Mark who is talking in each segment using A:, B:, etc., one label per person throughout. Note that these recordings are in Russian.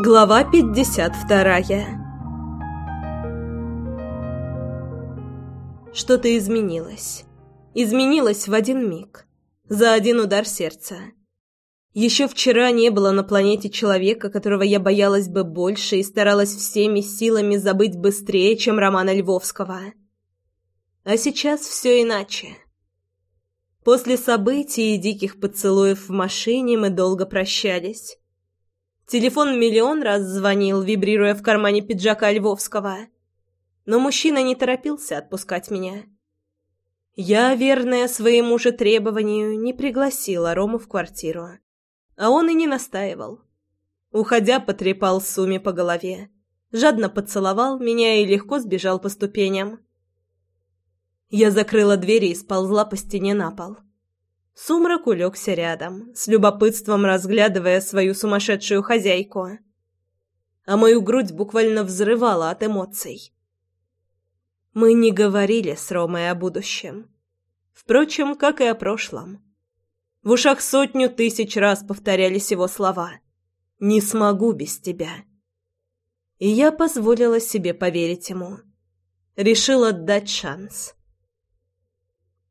A: Глава 52 Что-то изменилось. Изменилось в один миг. За один удар сердца. Еще вчера не было на планете человека, которого я боялась бы больше и старалась всеми силами забыть быстрее, чем Романа Львовского. А сейчас все иначе. После событий и диких поцелуев в машине мы долго прощались. Телефон миллион раз звонил, вибрируя в кармане пиджака Львовского. Но мужчина не торопился отпускать меня. Я, верная своему же требованию, не пригласила Рому в квартиру. А он и не настаивал. Уходя, потрепал Суми по голове. Жадно поцеловал меня и легко сбежал по ступеням. Я закрыла дверь и сползла по стене на пол. Сумрак улегся рядом, с любопытством разглядывая свою сумасшедшую хозяйку. А мою грудь буквально взрывала от эмоций. Мы не говорили с Ромой о будущем. Впрочем, как и о прошлом. В ушах сотню тысяч раз повторялись его слова «Не смогу без тебя». И я позволила себе поверить ему. Решила дать шанс.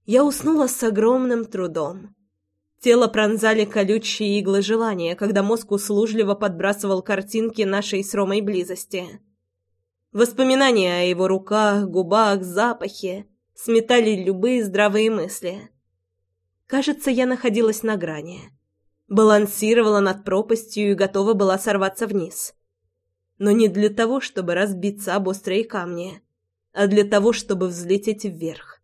A: Я уснула с огромным трудом. Тело пронзали колючие иглы желания, когда мозг услужливо подбрасывал картинки нашей с Ромой близости. Воспоминания о его руках, губах, запахе сметали любые здравые мысли. Кажется, я находилась на грани. Балансировала над пропастью и готова была сорваться вниз. Но не для того, чтобы разбиться об острые камни, а для того, чтобы взлететь вверх.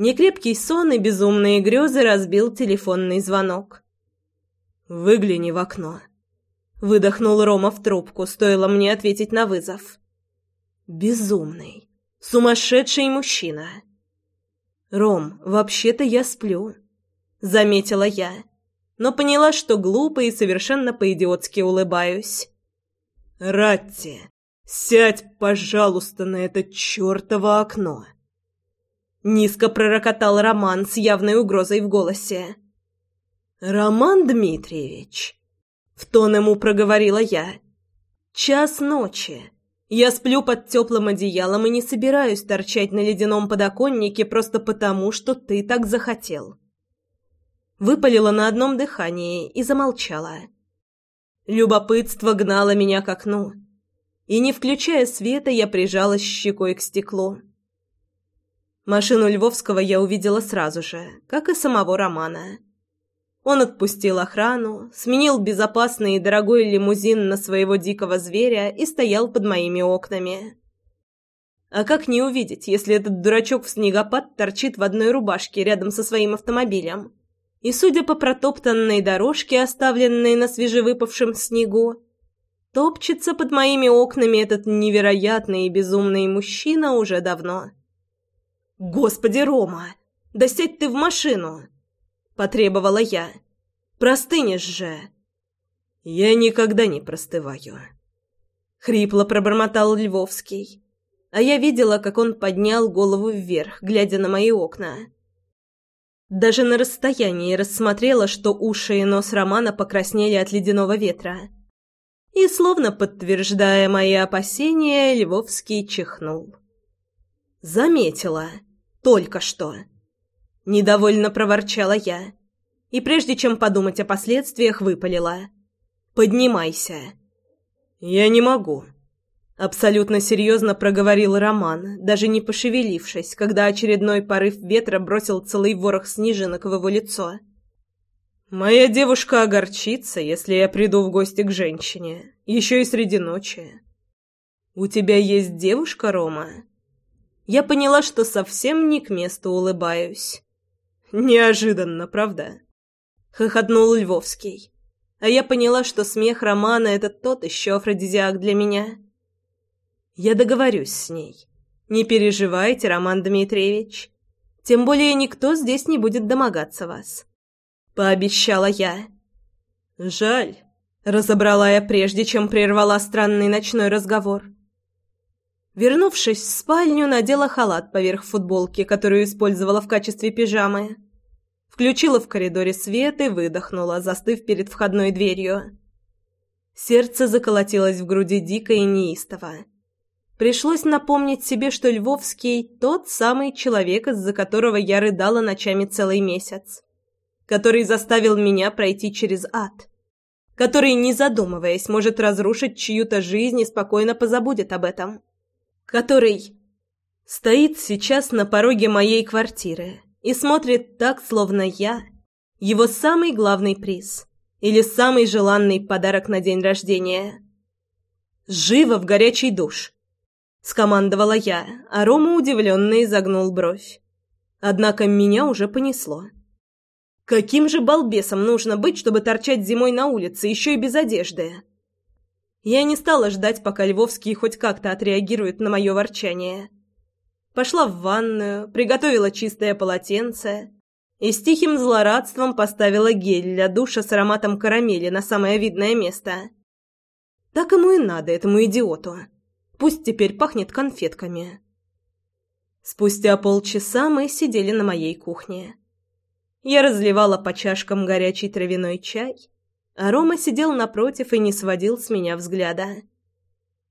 A: Некрепкий сон и безумные грезы разбил телефонный звонок. «Выгляни в окно», — выдохнул Рома в трубку, стоило мне ответить на вызов. «Безумный, сумасшедший мужчина». «Ром, вообще-то я сплю», — заметила я, но поняла, что глупо и совершенно по-идиотски улыбаюсь. «Ратти, сядь, пожалуйста, на это чертово окно». Низко пророкотал Роман с явной угрозой в голосе. «Роман Дмитриевич!» В тон ему проговорила я. «Час ночи. Я сплю под теплым одеялом и не собираюсь торчать на ледяном подоконнике просто потому, что ты так захотел». Выпалила на одном дыхании и замолчала. Любопытство гнало меня к окну, и, не включая света, я прижалась щекой к стеклу. Машину Львовского я увидела сразу же, как и самого Романа. Он отпустил охрану, сменил безопасный и дорогой лимузин на своего дикого зверя и стоял под моими окнами. А как не увидеть, если этот дурачок в снегопад торчит в одной рубашке рядом со своим автомобилем? И, судя по протоптанной дорожке, оставленной на свежевыпавшем снегу, топчется под моими окнами этот невероятный и безумный мужчина уже давно. «Господи, Рома! Да сядь ты в машину!» – потребовала я. «Простынешь же!» «Я никогда не простываю», — хрипло пробормотал Львовский. А я видела, как он поднял голову вверх, глядя на мои окна. Даже на расстоянии рассмотрела, что уши и нос Романа покраснели от ледяного ветра. И, словно подтверждая мои опасения, Львовский чихнул. «Заметила!» Только что. Недовольно проворчала я. И прежде чем подумать о последствиях, выпалила. «Поднимайся». «Я не могу», — абсолютно серьезно проговорил Роман, даже не пошевелившись, когда очередной порыв ветра бросил целый ворох снежинок в его лицо. «Моя девушка огорчится, если я приду в гости к женщине, еще и среди ночи». «У тебя есть девушка, Рома?» Я поняла, что совсем не к месту улыбаюсь. Неожиданно, правда? Хохотнул Львовский. А я поняла, что смех Романа — это тот еще афродизиак для меня. Я договорюсь с ней. Не переживайте, Роман Дмитриевич. Тем более никто здесь не будет домогаться вас. Пообещала я. Жаль. Разобрала я прежде, чем прервала странный ночной разговор. Вернувшись в спальню, надела халат поверх футболки, которую использовала в качестве пижамы. Включила в коридоре свет и выдохнула, застыв перед входной дверью. Сердце заколотилось в груди дико и неистово. Пришлось напомнить себе, что Львовский – тот самый человек, из-за которого я рыдала ночами целый месяц. Который заставил меня пройти через ад. Который, не задумываясь, может разрушить чью-то жизнь и спокойно позабудет об этом. Который стоит сейчас на пороге моей квартиры и смотрит так, словно я – его самый главный приз или самый желанный подарок на день рождения. «Живо в горячий душ!» – скомандовала я, а Рома удивленно изогнул бровь. Однако меня уже понесло. Каким же балбесом нужно быть, чтобы торчать зимой на улице, еще и без одежды? Я не стала ждать, пока Львовский хоть как-то отреагирует на мое ворчание. Пошла в ванную, приготовила чистое полотенце и с тихим злорадством поставила гель для душа с ароматом карамели на самое видное место. Так ему и надо, этому идиоту. Пусть теперь пахнет конфетками. Спустя полчаса мы сидели на моей кухне. Я разливала по чашкам горячий травяной чай, а Рома сидел напротив и не сводил с меня взгляда.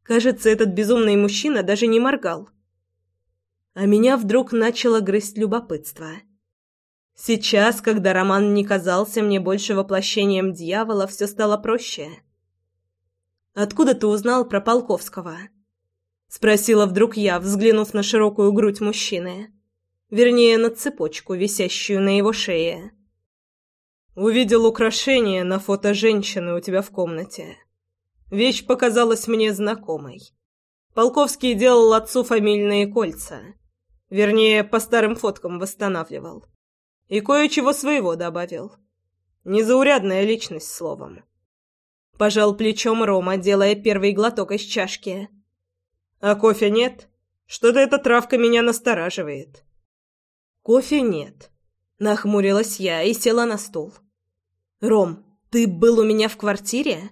A: Кажется, этот безумный мужчина даже не моргал. А меня вдруг начало грызть любопытство. Сейчас, когда Роман не казался мне больше воплощением дьявола, все стало проще. «Откуда ты узнал про Полковского?» — спросила вдруг я, взглянув на широкую грудь мужчины. Вернее, на цепочку, висящую на его шее. «Увидел украшение на фото женщины у тебя в комнате. Вещь показалась мне знакомой. Полковский делал отцу фамильные кольца. Вернее, по старым фоткам восстанавливал. И кое-чего своего добавил. Незаурядная личность, словом». Пожал плечом Рома, делая первый глоток из чашки. А кофе нет? Что-то эта травка меня настораживает. Кофе нет. Нахмурилась я и села на стул. Ром, ты был у меня в квартире?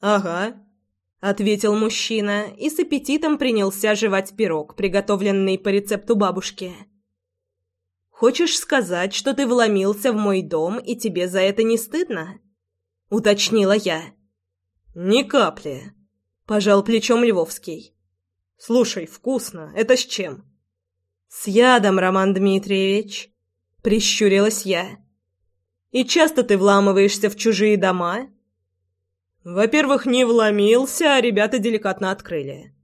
A: Ага, ответил мужчина и с аппетитом принялся жевать пирог, приготовленный по рецепту бабушки. Хочешь сказать, что ты вломился в мой дом и тебе за это не стыдно? уточнила я. Ни капли, пожал плечом Львовский. «Слушай, вкусно. Это с чем?» «С ядом, Роман Дмитриевич», — прищурилась я. «И часто ты вламываешься в чужие дома?» «Во-первых, не вломился, а ребята деликатно открыли.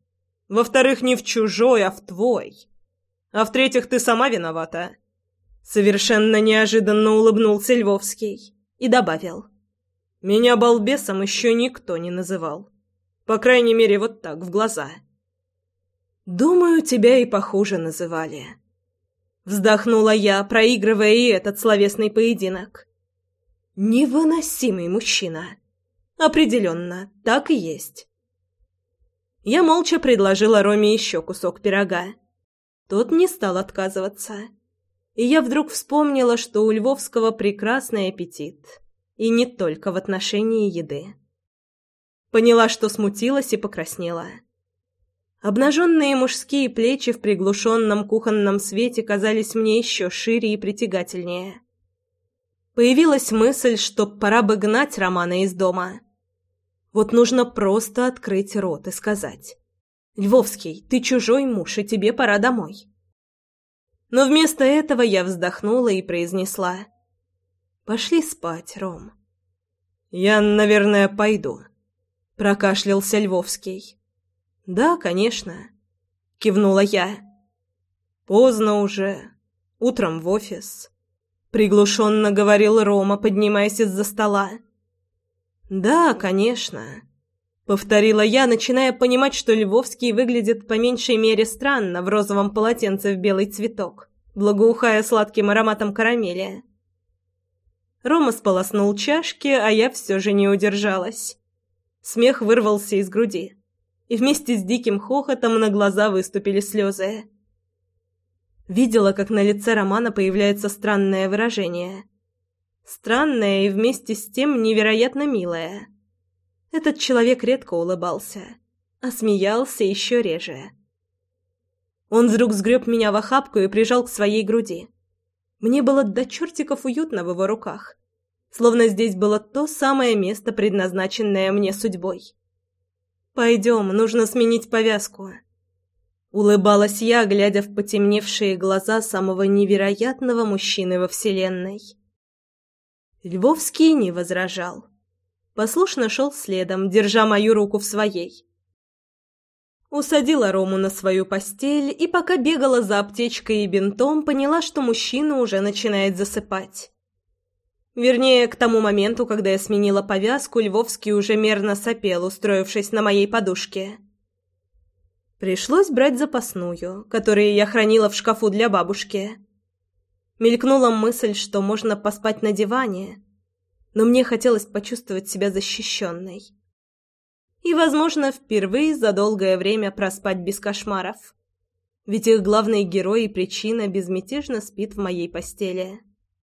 A: Во-вторых, не в чужой, а в твой. А в-третьих, ты сама виновата». Совершенно неожиданно улыбнулся Львовский и добавил. «Меня балбесом еще никто не называл. По крайней мере, вот так, в глаза». «Думаю, тебя и похуже называли». Вздохнула я, проигрывая и этот словесный поединок. «Невыносимый мужчина. Определенно, так и есть». Я молча предложила Роме еще кусок пирога. Тот не стал отказываться. И я вдруг вспомнила, что у Львовского прекрасный аппетит. И не только в отношении еды. Поняла, что смутилась и покраснела. Обнаженные мужские плечи в приглушенном кухонном свете казались мне еще шире и притягательнее. Появилась мысль, что пора бы гнать Романа из дома. Вот нужно просто открыть рот и сказать. «Львовский, ты чужой муж, и тебе пора домой». Но вместо этого я вздохнула и произнесла. «Пошли спать, Ром». «Я, наверное, пойду», — прокашлялся Львовский. «Да, конечно», — кивнула я. «Поздно уже. Утром в офис», — приглушенно говорил Рома, поднимаясь из-за стола. «Да, конечно», — повторила я, начиная понимать, что Львовский выглядит по меньшей мере странно в розовом полотенце в белый цветок, благоухая сладким ароматом карамели. Рома сполоснул чашки, а я все же не удержалась. Смех вырвался из груди и вместе с диким хохотом на глаза выступили слезы. Видела, как на лице Романа появляется странное выражение. Странное и вместе с тем невероятно милое. Этот человек редко улыбался, а смеялся еще реже. Он вдруг сгреб меня в охапку и прижал к своей груди. Мне было до чертиков уютно в его руках. словно здесь было то самое место, предназначенное мне судьбой. «Пойдем, нужно сменить повязку». Улыбалась я, глядя в потемневшие глаза самого невероятного мужчины во Вселенной. Львовский не возражал. Послушно шел следом, держа мою руку в своей. Усадила Рому на свою постель и пока бегала за аптечкой и бинтом, поняла, что мужчина уже начинает засыпать. Вернее, к тому моменту, когда я сменила повязку, Львовский уже мерно сопел, устроившись на моей подушке. Пришлось брать запасную, которую я хранила в шкафу для бабушки. Мелькнула мысль, что можно поспать на диване, но мне хотелось почувствовать себя защищенной и, возможно, впервые за долгое время проспать без кошмаров. Ведь их главный герой и причина безмятежно спит в моей постели.